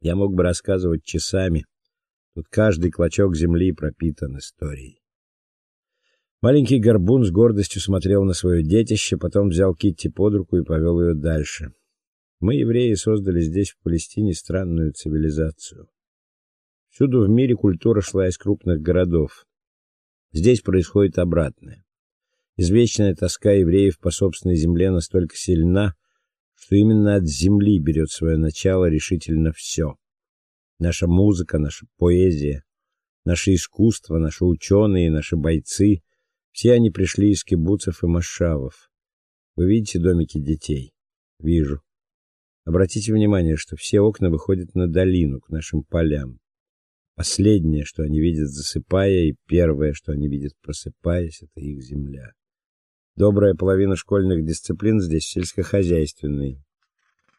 Я мог бы рассказывать часами. Тут каждый клочок земли пропитан историей. Маленький горбун с гордостью смотрел на свое детище, потом взял Китти под руку и повел ее дальше. Мы, евреи, создали здесь, в Палестине, странную цивилизацию. Всюду в мире культура шла из крупных городов. Здесь происходит обратное. Извечная тоска евреев по собственной земле настолько сильна, что именно от земли берет свое начало решительно все. Наша музыка, наша поэзия, наше искусство, наши ученые, наши бойцы все они пришли из кибуцев и машавов. Вы видите домики детей? Вижу. Обратите внимание, что все окна выходят на долину, к нашим полям. Последнее, что они видят засыпая, и первое, что они видят просыпаясь, это их земля. Добрая половина школьных дисциплин здесь сельскохозяйственные.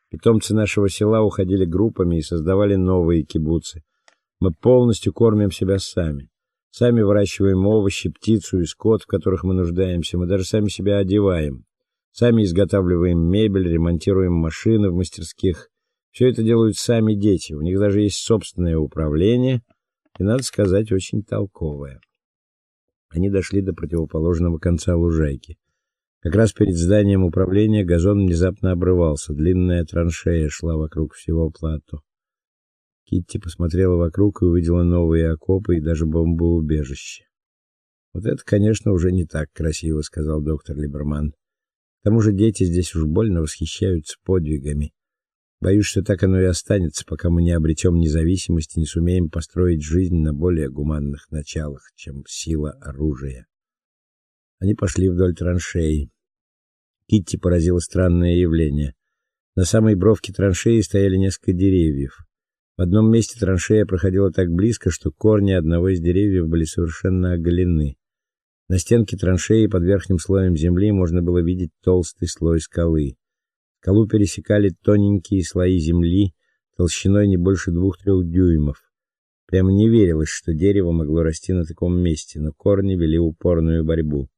Питомцы нашего села уходили группами и создавали новые кибуцы. Мы полностью кормим себя сами. Сами выращиваем овощи, птицу и скот, в которых мы нуждаемся. Мы даже сами себя одеваем. Сами изготавливаем мебель, ремонтируем машины в мастерских. Все это делают сами дети. У них даже есть собственное управление, и надо сказать, очень толковое. Они дошли до противоположного конца лужайки. Как раз перед зданием управления газон внезапно обрывался, длинная траншея шла вокруг всего плато. Китти посмотрела вокруг и увидела новые окопы и даже бомбоубежище. Вот это, конечно, уже не так красиво, сказал доктор Либерман. К тому же дети здесь уж больно восхищаются подвигами. Боюсь, что так оно и останется, пока мы не обретем независимость и не сумеем построить жизнь на более гуманных началах, чем сила оружия. Они пошли вдоль траншеи. Китти поразило странное явление. На самой бровке траншеи стояли несколько деревьев. В одном месте траншея проходила так близко, что корни одного из деревьев были совершенно оголены. На стенке траншеи под верхним слоем земли можно было видеть толстый слой скалы. Скалу пересекали тоненькие слои земли толщиной не больше двух-трех дюймов. Прямо не верилось, что дерево могло расти на таком месте, но корни вели упорную борьбу.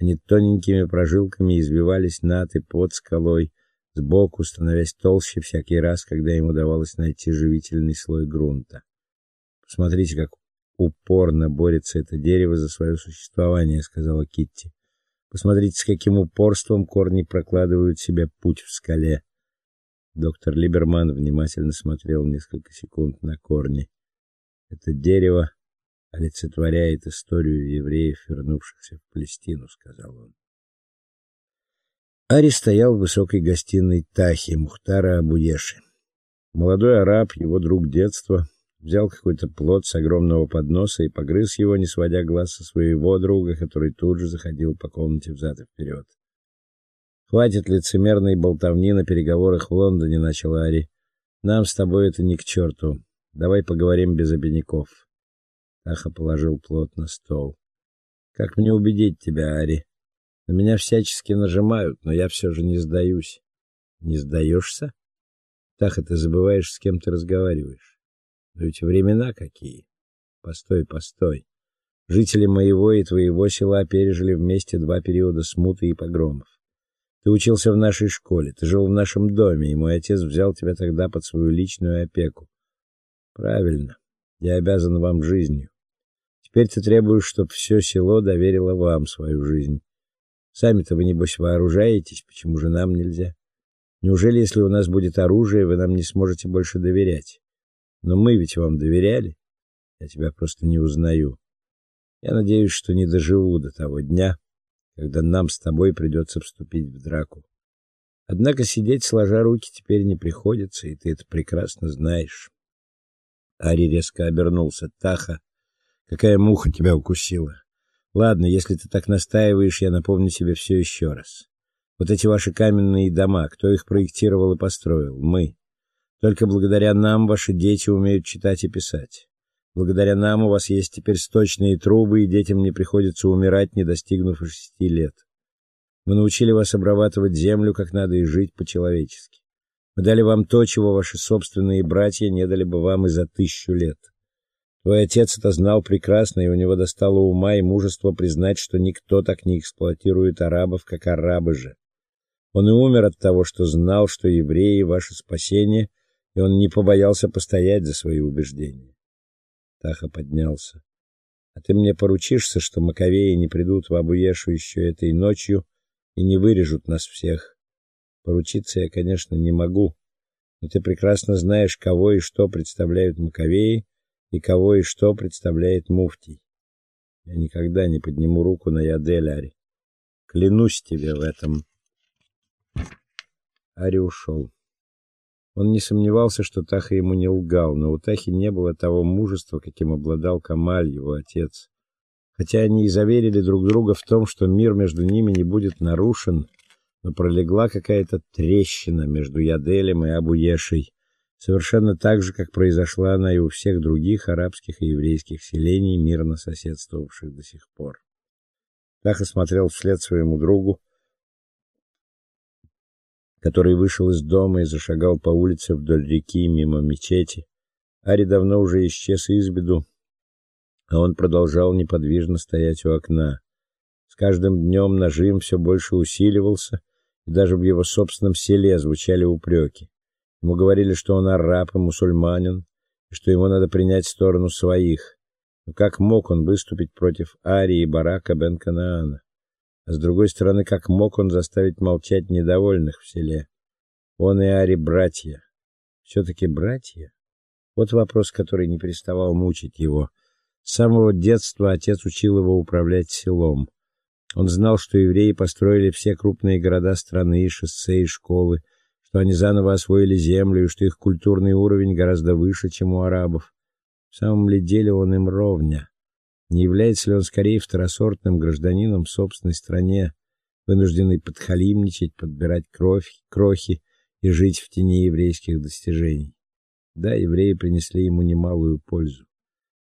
Они тоненькими прожилками извивались над и под скалой, сбоку становясь толще всякий раз, когда им удавалось найти живительный слой грунта. Посмотрите, как упорно борется это дерево за свое существование, сказала Китти. Посмотрите, с каким упорством корни прокладывают себе путь в скале. Доктор Либерман внимательно смотрел несколько секунд на корни. Это дерево олицетворяет историю евреев, вернувшихся в Палестину, сказал он. Ари стоял в высокой гостиной Тахи Мухтара Абуеши. Молодой араб, его друг детства, взял какой-то плод с огромного подноса и погрыз его, не сводя глаз со своего друга, который тут же заходил по комнате взад и вперед. Хватит лицемерной болтовни на переговорах в Лондоне, начал Ари. Нам с тобой это ни к черту. Давай поговорим без обиняков. Таха положил плод на стол. Как мне убедить тебя, Ари? На меня всячески нажимают, но я все же не сдаюсь. Не сдаешься? Таха, ты забываешь, с кем ты разговариваешь. Но ведь времена какие. Постой, постой. Жители моего и твоего села пережили вместе два периода смуты и погромов. Ты учился в нашей школе, ты жил в нашем доме, и мой отец взял тебя тогда под свою личную опеку. Правильно. Я обязан вам жизнью. Теперь ты требуешь, чтобы все село доверило вам свою жизнь. Сами-то вы небось вооружаетесь, почему же нам нельзя? Неужели, если у нас будет оружие, вы нам не сможете больше доверять? Но мы ведь вам доверяли. Я тебя просто не узнаю. Я надеюсь, что не доживу до того дня, когда нам с тобой придется вступить в драку. Однако сидеть сложа руки теперь не приходится, и ты это прекрасно знаешь. Ари резко обернулся. Таха, какая муха тебя укусила? Ладно, если ты так настаиваешь, я напомню тебе все еще раз. Вот эти ваши каменные дома, кто их проектировал и построил? Мы. Только благодаря нам ваши дети умеют читать и писать. Благодаря нам у вас есть теперь сточные трубы, и детям не приходится умирать, не достигнув шести лет. Мы научили вас обрабатывать землю как надо и жить по-человечески. Мы дали вам то, чего ваши собственные братья не дали бы вам и за тысячу лет. Твой отец это знал прекрасно, и у него достало ума и мужества признать, что никто так не эксплуатирует арабов, как арабы же. Он и умер от того, что знал, что евреи ваше спасение, и он не побоялся постоять за свои убеждения. Таха поднялся. А ты мне поручишься, что маковеи не придут в Абуешу еще этой ночью и не вырежут нас всех. Поручиться я, конечно, не могу, но ты прекрасно знаешь, кого и что представляют маковеи и кого и что представляет муфтий. Я никогда не подниму руку на Ядель, Ари. Клянусь тебе в этом. Ари ушел. Он не сомневался, что Таха ему не лгал, но у Тахи не было того мужества, каким обладал Камаль, его отец. Хотя они и заверили друг друга в том, что мир между ними не будет нарушен, но пролегла какая-то трещина между Яделем и Абуешей, совершенно так же, как произошла она и у всех других арабских и еврейских селений, мирно соседствовавших до сих пор. Таха смотрел вслед своему другу, который вышел из дома и зашагал по улице вдоль реки мимо мечети. Ари давно уже исчез из виду, а он продолжал неподвижно стоять у окна. С каждым днем нажим все больше усиливался, и даже в его собственном селе звучали упреки. Ему говорили, что он араб и мусульманин, и что ему надо принять сторону своих. Но как мог он выступить против Арии и Барака бен Канаана? А с другой стороны, как мог он заставить молчать недовольных в селе? Он и Ари братья. все таки братья. Вот вопрос, который не переставал мучить его. С самого детства отец учил его управлять селом. Он знал, что евреи построили все крупные города страны, и шоссе и школы, что они заново освоили землю и что их культурный уровень гораздо выше, чем у арабов. В самом ли деле он им ровня? Не является ли он скорее второсортным гражданином в собственной стране, вынужденный подхалимничать, подбирать кровь, крохи и жить в тени еврейских достижений? Да, евреи принесли ему немалую пользу.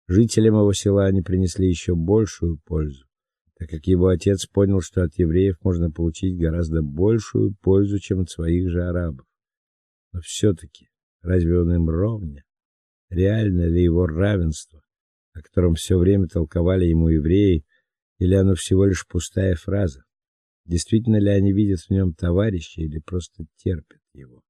Жителям его села они принесли еще большую пользу, так как его отец понял, что от евреев можно получить гораздо большую пользу, чем от своих же арабов. Но все таки разве он им ровня? Реально ли его равенство? о котором все время толковали ему евреи, или оно всего лишь пустая фраза? Действительно ли они видят в нем товарища или просто терпят его?